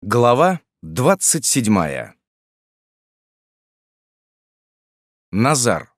Глава 27. Назар.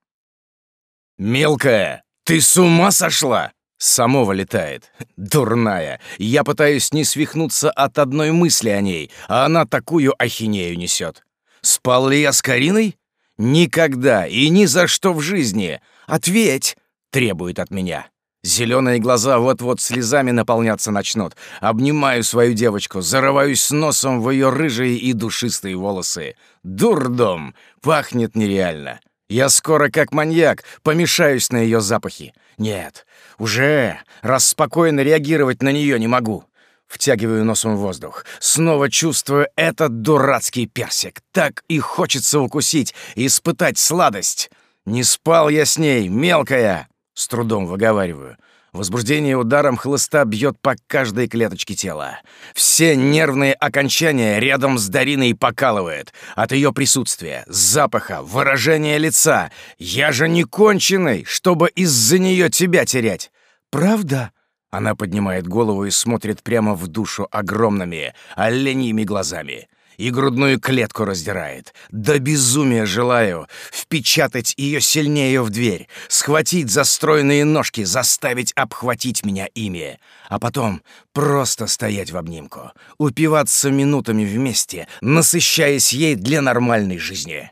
«Мелкая, ты с ума сошла?» Само вылетает. Дурная. Я пытаюсь не свихнуться от одной мысли о ней, а она такую ахинею несет. Спал ли я с Кариной? Никогда и ни за что в жизни. Ответь, требует от меня. Зеленые глаза вот-вот слезами наполняться начнут. Обнимаю свою девочку, зарываюсь носом в ее рыжие и душистые волосы. Дурдом! Пахнет нереально. Я скоро, как маньяк, помешаюсь на ее запахи. Нет, уже, раз спокойно реагировать на нее не могу. Втягиваю носом воздух. Снова чувствую этот дурацкий персик. Так и хочется укусить, испытать сладость. Не спал я с ней, мелкая. С трудом выговариваю. Возбуждение ударом хлыста бьет по каждой клеточке тела. Все нервные окончания рядом с Дариной покалывает. От ее присутствия, запаха, выражения лица. Я же не конченый, чтобы из-за нее тебя терять. Правда? Она поднимает голову и смотрит прямо в душу огромными, оленьими глазами и грудную клетку раздирает. До безумия желаю впечатать ее сильнее в дверь, схватить за стройные ножки, заставить обхватить меня ими, а потом просто стоять в обнимку, упиваться минутами вместе, насыщаясь ей для нормальной жизни.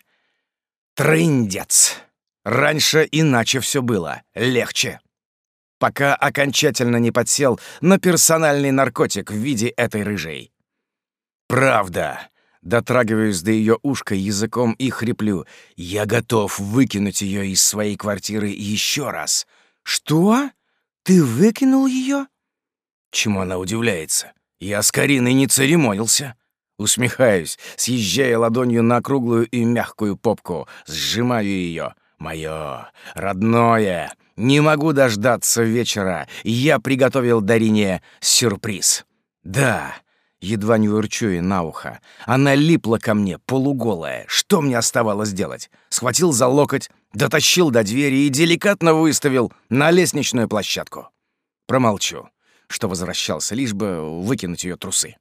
Трындец. Раньше иначе все было, легче. Пока окончательно не подсел на персональный наркотик в виде этой рыжей. Правда, Дотрагиваюсь до ее ушка языком и хриплю. Я готов выкинуть ее из своей квартиры еще раз. Что? Ты выкинул ее? Чему она удивляется? Я с Кариной не церемонился. Усмехаюсь, съезжая ладонью на круглую и мягкую попку, сжимаю ее. Мое родное. Не могу дождаться вечера. Я приготовил Дарине сюрприз. Да, Едва не урчу ей на ухо. Она липла ко мне, полуголая. Что мне оставалось делать? Схватил за локоть, дотащил до двери и деликатно выставил на лестничную площадку. Промолчу, что возвращался, лишь бы выкинуть ее трусы.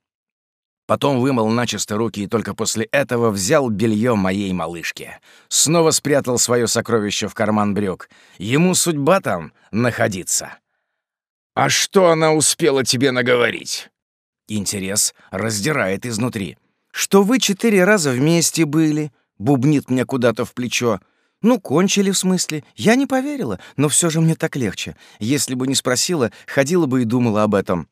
Потом вымыл начисто руки и только после этого взял белье моей малышки. Снова спрятал свое сокровище в карман брюк. Ему судьба там находиться. «А что она успела тебе наговорить?» Интерес раздирает изнутри. «Что вы четыре раза вместе были?» — бубнит мне куда-то в плечо. «Ну, кончили, в смысле. Я не поверила, но все же мне так легче. Если бы не спросила, ходила бы и думала об этом».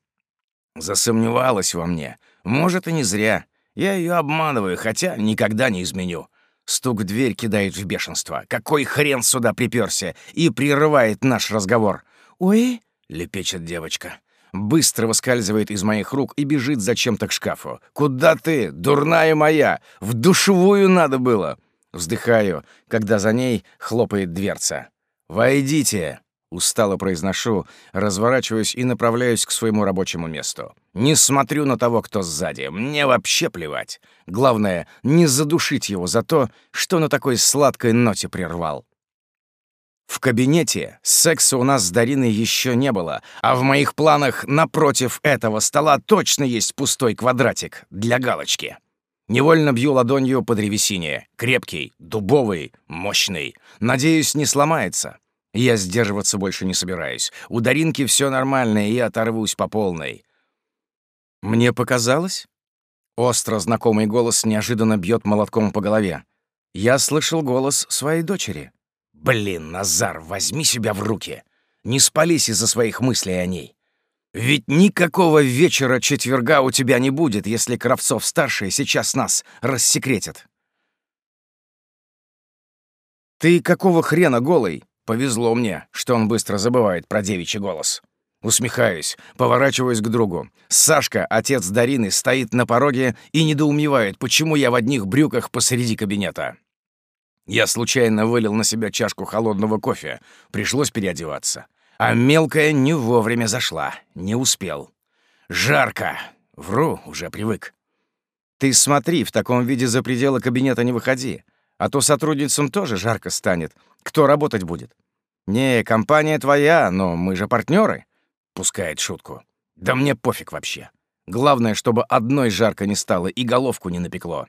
Засомневалась во мне. Может, и не зря. Я ее обманываю, хотя никогда не изменю. Стук в дверь кидает в бешенство. Какой хрен сюда приперся? И прерывает наш разговор. «Ой!» — лепечет девочка быстро выскальзывает из моих рук и бежит зачем-то к шкафу. «Куда ты, дурная моя? В душевую надо было!» Вздыхаю, когда за ней хлопает дверца. «Войдите!» — устало произношу, разворачиваюсь и направляюсь к своему рабочему месту. Не смотрю на того, кто сзади. Мне вообще плевать. Главное, не задушить его за то, что на такой сладкой ноте прервал. В кабинете секса у нас с Дариной еще не было, а в моих планах напротив этого стола точно есть пустой квадратик для галочки. Невольно бью ладонью по древесине. Крепкий, дубовый, мощный. Надеюсь, не сломается. Я сдерживаться больше не собираюсь. У Даринки все нормально, и я оторвусь по полной. Мне показалось? Остро знакомый голос неожиданно бьет молотком по голове. Я слышал голос своей дочери. Блин, Назар, возьми себя в руки. Не спались из-за своих мыслей о ней. Ведь никакого вечера четверга у тебя не будет, если Кравцов-старший сейчас нас рассекретит. Ты какого хрена голый? Повезло мне, что он быстро забывает про девичий голос. Усмехаюсь, поворачиваюсь к другу. Сашка, отец Дарины, стоит на пороге и недоумевает, почему я в одних брюках посреди кабинета. Я случайно вылил на себя чашку холодного кофе. Пришлось переодеваться. А мелкая не вовремя зашла. Не успел. Жарко. Вру, уже привык. Ты смотри, в таком виде за пределы кабинета не выходи. А то сотрудницам тоже жарко станет. Кто работать будет? Не, компания твоя, но мы же партнеры. Пускает шутку. Да мне пофиг вообще. Главное, чтобы одной жарко не стало и головку не напекло.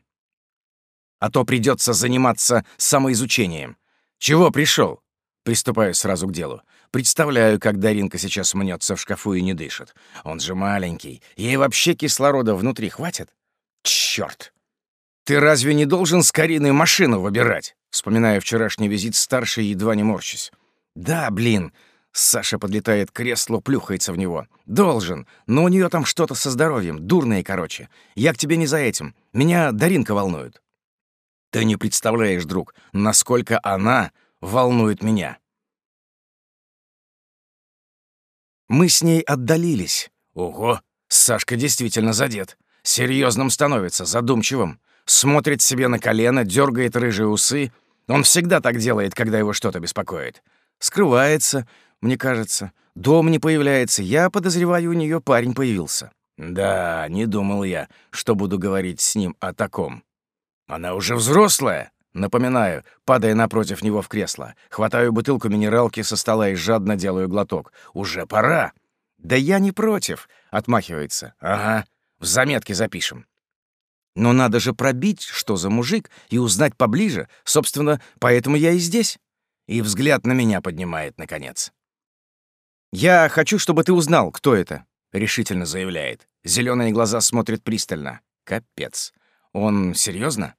А то придется заниматься самоизучением. Чего пришел? Приступаю сразу к делу. Представляю, как Даринка сейчас мнется в шкафу и не дышит. Он же маленький. Ей вообще кислорода внутри хватит? Черт! Ты разве не должен с Кариной машину выбирать? Вспоминая вчерашний визит старший, едва не морщусь. Да, блин. Саша подлетает к креслу, плюхается в него. Должен, но у нее там что-то со здоровьем, дурное, короче. Я к тебе не за этим. Меня Даринка волнует. Ты не представляешь, друг, насколько она волнует меня. Мы с ней отдалились. Ого, Сашка действительно задет. Серьезным становится, задумчивым. Смотрит себе на колено, дергает рыжие усы. Он всегда так делает, когда его что-то беспокоит. Скрывается, мне кажется. Дом не появляется. Я подозреваю, у нее парень появился. Да, не думал я, что буду говорить с ним о таком. Она уже взрослая. Напоминаю, падая напротив него в кресло, хватаю бутылку минералки со стола и жадно делаю глоток. «Уже пора!» «Да я не против!» — отмахивается. «Ага, в заметке запишем». Но надо же пробить, что за мужик, и узнать поближе. Собственно, поэтому я и здесь. И взгляд на меня поднимает, наконец. «Я хочу, чтобы ты узнал, кто это», — решительно заявляет. Зеленые глаза смотрят пристально. Капец. Он серьезно?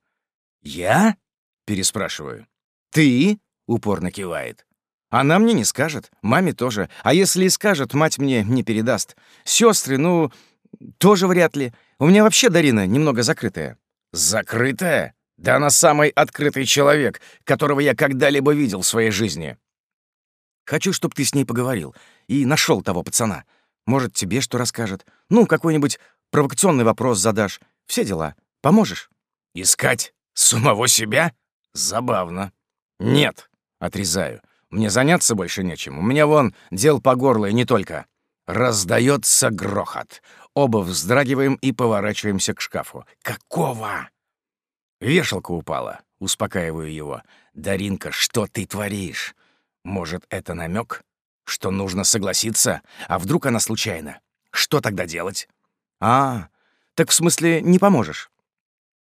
«Я?» Переспрашиваю. «Ты?» — упорно кивает. «Она мне не скажет, маме тоже. А если и скажет, мать мне не передаст. Сестры, ну, тоже вряд ли. У меня вообще Дарина немного закрытая». «Закрытая? Да она самый открытый человек, которого я когда-либо видел в своей жизни». «Хочу, чтобы ты с ней поговорил и нашел того пацана. Может, тебе что расскажет. Ну, какой-нибудь провокационный вопрос задашь. Все дела. Поможешь?» «Искать самого себя?» Забавно. Нет, отрезаю. Мне заняться больше нечем. У меня вон дел по горло и не только. Раздается грохот. Оба вздрагиваем и поворачиваемся к шкафу. Какого? Вешалка упала. Успокаиваю его. Даринка, что ты творишь? Может, это намек? Что нужно согласиться? А вдруг она случайно? Что тогда делать? А, так в смысле не поможешь?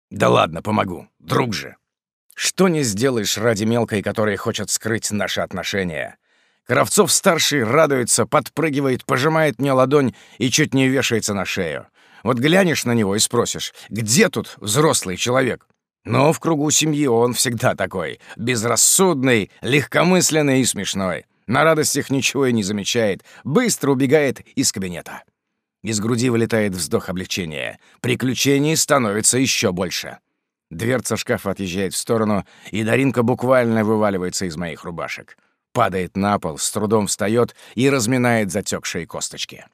Да ладно, помогу. Друг же. Что не сделаешь ради мелкой, которая хочет скрыть наши отношения. Кравцов-старший радуется, подпрыгивает, пожимает мне ладонь и чуть не вешается на шею. Вот глянешь на него и спросишь, где тут взрослый человек? Но в кругу семьи он всегда такой, безрассудный, легкомысленный и смешной. На радостях ничего и не замечает, быстро убегает из кабинета. Из груди вылетает вздох облегчения. Приключений становится еще больше. Дверца шкафа отъезжает в сторону, и Даринка буквально вываливается из моих рубашек. Падает на пол, с трудом встает и разминает затекшие косточки.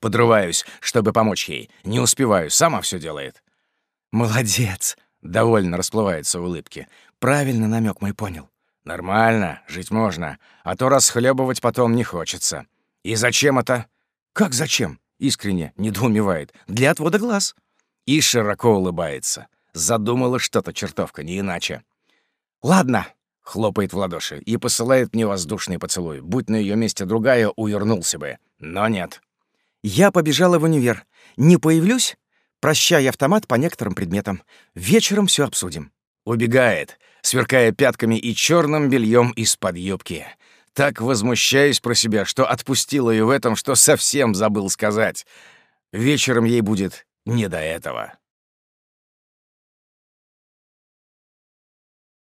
Подрываюсь, чтобы помочь ей. Не успеваю, сама все делает. «Молодец!» — довольно расплывается в улыбке. «Правильно намек мой понял». «Нормально, жить можно, а то расхлебывать потом не хочется. И зачем это?» «Как зачем?» — искренне недоумевает. «Для отвода глаз». И широко улыбается. Задумала что-то чертовка, не иначе. «Ладно», — хлопает в ладоши и посылает мне воздушный поцелуй. Будь на ее месте другая, увернулся бы. Но нет. «Я побежала в универ. Не появлюсь? Прощай автомат по некоторым предметам. Вечером все обсудим». Убегает, сверкая пятками и черным бельем из-под юбки. Так возмущаюсь про себя, что отпустила ее в этом, что совсем забыл сказать. Вечером ей будет не до этого.